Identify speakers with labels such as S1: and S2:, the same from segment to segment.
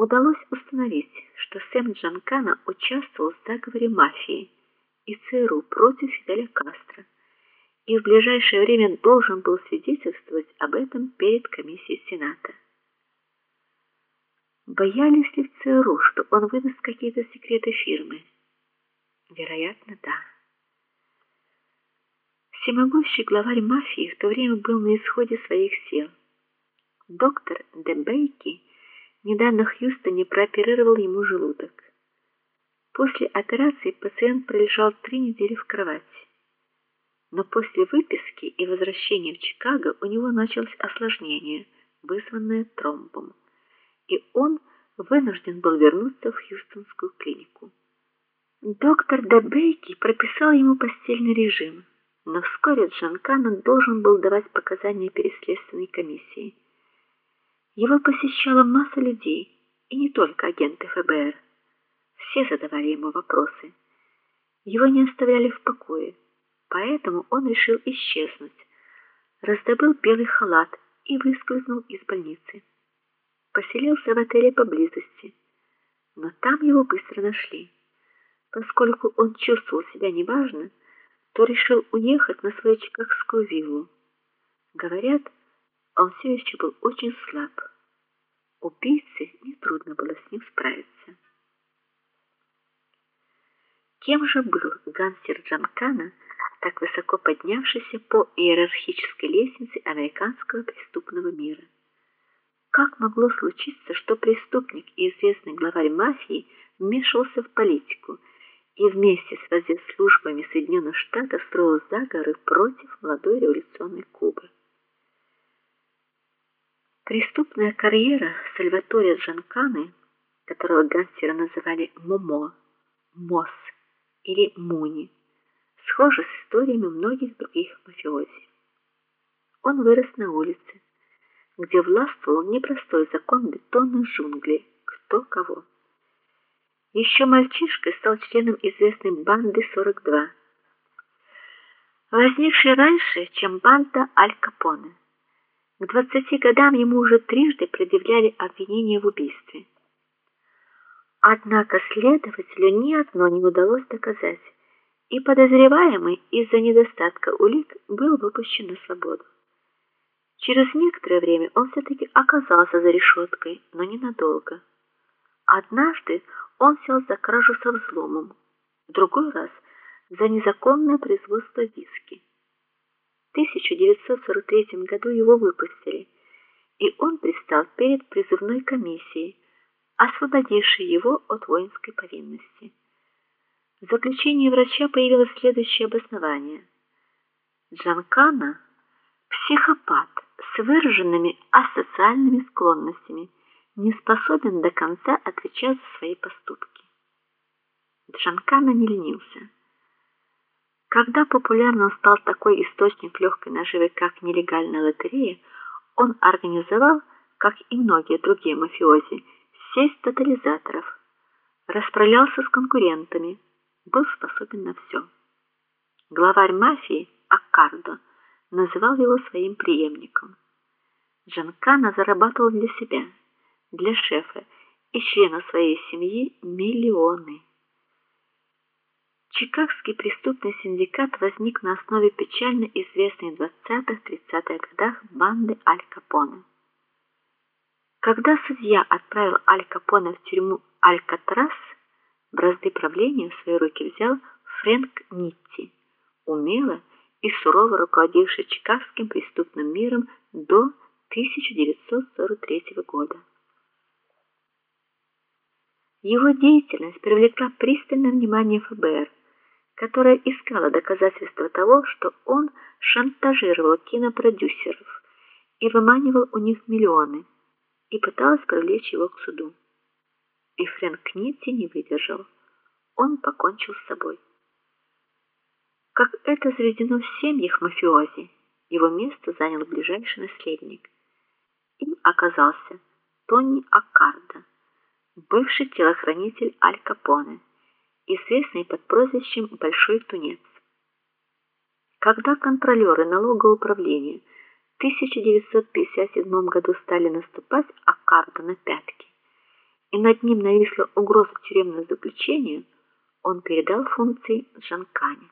S1: удалось установить, что Сэм Джанкана участвовал в заговоре мафии и ЦРУ против Фиделя Кастро и в ближайшее время должен был свидетельствовать об этом перед комиссией Сената. Боялись ли в ЦРУ, что он выдаст какие-то секреты фирмы? Вероятно, да. Всемогущий главарь мафии в то время был на исходе своих сил. Доктор Дебейки недавно в Хьюстоне прооперировал ему желудок. После операции пациент пролежал три недели в кровати. Но после выписки и возвращения в Чикаго у него началось осложнение, вызванное тромбом, и он вынужден был вернуться в Хьюстонскую клинику. Доктор Дебейки прописал ему постельный режим, но вскоре Джанкана должен был давать показания перед следственной комиссией. Его посещала масса людей, и не только агенты ФБР. Все задавали ему вопросы. Его не оставляли в покое. Поэтому он решил исчезнуть. Раздобыл белый халат и выскользнул из больницы. Поселился в отеле поблизости, но там его быстро нашли. Поскольку он чувствовал себя неважно, то решил уехать на свою чикагскую виллу. Говорят, он все еще был очень слаб. Убийце нетрудно было с ним справиться. Кем же был гангстер Джанкана, так высоко поднявшийся по иерархической лестнице американского преступного мира? Как могло случиться, что преступник и известный главарь мафии вмешивался в политику и вместе с разведслужбами Соединенных Штатов строил заговоры против молодой революционной Кубы? Преступная карьера Сальваторе Джанканы, которого гангстеры называли Момо, Мос или Муни, схожа с историями многих других мафиози. Он вырос на улице, где властвовал непростой закон бетонных джунглей, кто кого. Еще мальчишкой стал членом известной банды 42, возникшей раньше, чем банда Аль Капоне. К двадцати годам ему уже трижды предъявляли обвинение в убийстве. Однако следователю ни одно не удалось доказать, и подозреваемый из-за недостатка улик был выпущен на свободу. Через некоторое время он все таки оказался за решеткой, но ненадолго. Однажды он сел за кражу со взломом, в другой раз за незаконное производство виски. В 1943 году его выпустили, и он предстал перед призывной комиссией, освободившей его от воинской повинности. В заключении врача появилось следующее обоснование: Джанкана психопат с выраженными асоциальными склонностями, не способен до конца отвечать за свои поступки. Джанкана не ленился. Когда популярным стал такой источник легкой наживы, как нелегальная лотерея, он организовал, как и многие другие мафиози, сеть тотализаторов, расправлялся с конкурентами, был способен на все. Главарь мафии Аккардо называл его своим преемником. Джанкана зарабатывал для себя, для шефа и членов своей семьи миллионы. Чикагский преступный синдикат возник на основе печально известной в 20-30-х годах банды Аль Капоне. Когда судья отправил Аль Капоне в тюрьму Алькатрас, бразды правления в свои руки взял Фрэнк Нитти, умело и сурово руководивший чикагским преступным миром до 1943 года. Его деятельность привлекла пристальное внимание ФБР которая искала доказательства того, что он шантажировал кинопродюсеров и выманивал у них миллионы, и пыталась привлечь его к суду. И Фрэнк Книтти не выдержал. Он покончил с собой. Как это заведено в семьях мафиози, его место занял ближайший наследник. Им оказался Тони Аккардо, бывший телохранитель Аль Капоне известный под прозвищем Большой тунец. Когда контролеры налогового управления в 1957 году стали наступать Аккарду на пятки и над ним нависла угроза тюремного заключения, он передал функции Джанкане.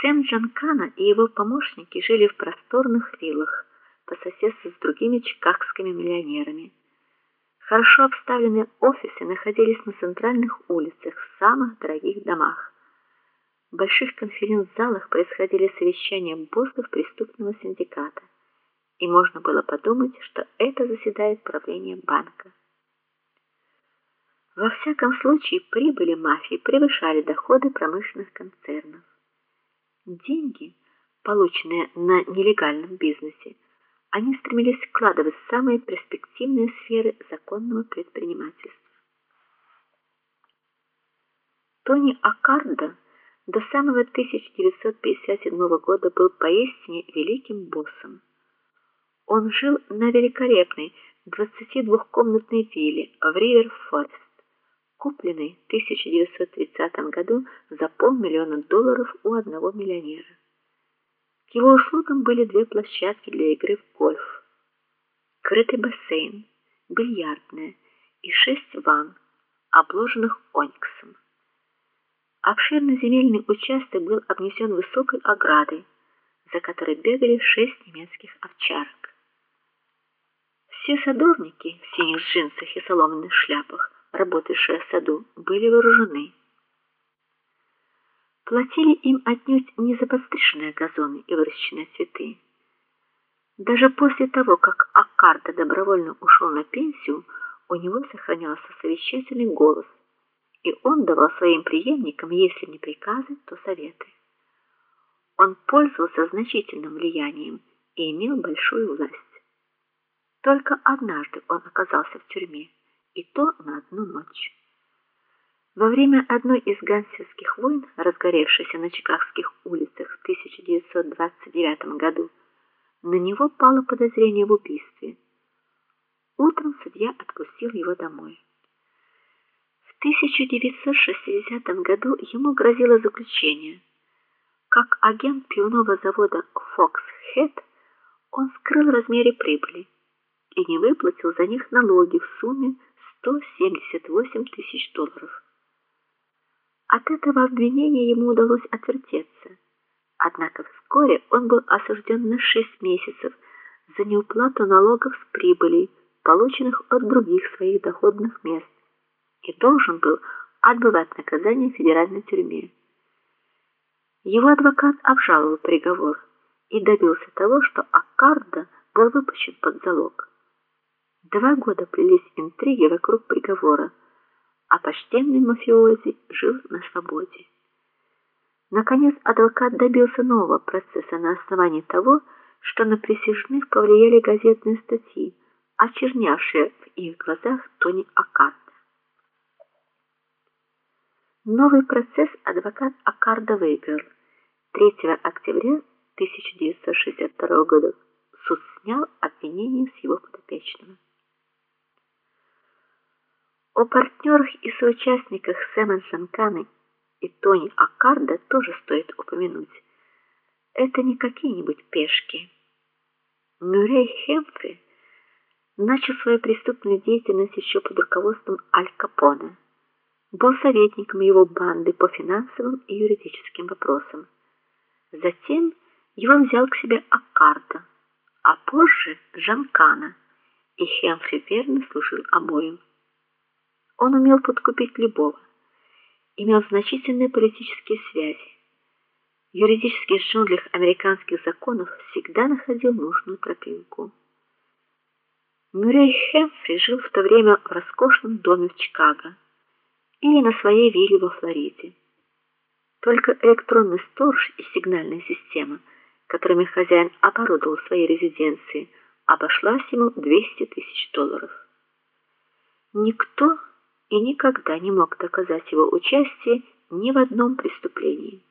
S1: Сэм Джанкана и его помощники жили в просторных виллах по соседству с другими чикагскими миллионерами. Хорошо обставленные офисы находились на центральных улицах, в самых дорогих домах. В больших конференц-залах происходили совещания боссов преступного синдиката, и можно было подумать, что это заседает правление банка. Во всяком случае, прибыли мафии превышали доходы промышленных концернов. Деньги, полученные на нелегальном бизнесе, они стремились вкладывать в самые перспективные сферы законного предпринимательства. Тони Аккардо до самого 1957 года был поистине великим боссом. Он жил на великолепной 22-комнатной вилле в Ривер-Форест, купленной в 1930 году за полмиллиона долларов у одного миллионера. К его услугам были две площадки для игры в гольф, крытый бассейн, бильярдная и шесть ванн, обложенных ониксом. Обширный земельный участок был обнесен высокой оградой, за которой бегали шесть немецких овчарок. Все садовники в синих джинсах и соломенных шляпах, работавшие в саду, были вооружены. Платили им отнюдь не за подстриженные газоны и выращенные цветы. Даже после того, как Аккарда добровольно ушел на пенсию, у него сохранялся совещательный голос, и он давал своим преемникам, если не приказы, то советы. Он пользовался значительным влиянием и имел большую власть. Только однажды он оказался в тюрьме, и то на одну ночь. Во время одной из гангстерских войн, разгоревшейся на чикагских улицах в 1929 году, на него пало подозрение в убийстве. Утром судья отпустил его домой. В 1960 году ему грозило заключение. Как агент пивного завода Fox Head, он скрыл размеры прибыли и не выплатил за них налоги в сумме 178 тысяч долларов. От этого обвинения ему удалось отвертеться. Однако вскоре он был осужден на 6 месяцев за неуплату налогов с прибыли, полученных от других своих доходных мест, и должен был отбывать наказание в федеральной тюрьме. Его адвокат обжаловал приговор и добился того, что Аккарда был выпущен под залог. Два года плелись интриги вокруг приговора а почтенный мафиози жил на свободе. Наконец адвокат добился нового процесса на основании того, что на присяжных повлияли газетные статьи, очернявшие в их глазах Тони Аккарда. Новый процесс адвокат Аккарда выиграл. 3 октября 1962 года суд снял обвинение с его подопечного. О партнерах и соучастниках Сэма Джанканы и Тони Аккарда тоже стоит упомянуть. Это не какие-нибудь пешки. Мюррей Хемфри начал свою преступную деятельность еще под руководством Аль Капоне. Был советником его банды по финансовым и юридическим вопросам. Затем его взял к себе Аккарда, а позже Жанкана, и Хемфри верно служил обоим. Он умел подкупить любого, имел значительные политические связи. В юридических джунглях американских законов всегда находил нужную тропинку. Мюррей Хэмфри жил в то время в роскошном доме в Чикаго или на своей вилле во Флориде. Только электронный сторож и сигнальная система, которыми хозяин оборудовал свои резиденции, обошлась ему 200 тысяч долларов. Никто и никогда не мог доказать его участие ни в одном преступлении.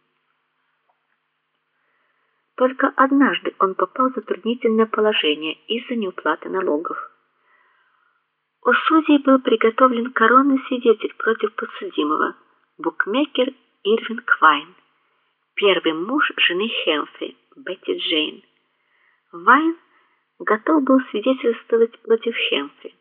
S1: Только однажды он попал в затруднительное положение из-за неуплаты налогов. У судей был приготовлен коронный свидетель против подсудимого, букмекер Ирвин Квайн, первый муж жены Хемфри, Бетти Джейн. Вайн готов был свидетельствовать против Хемфри.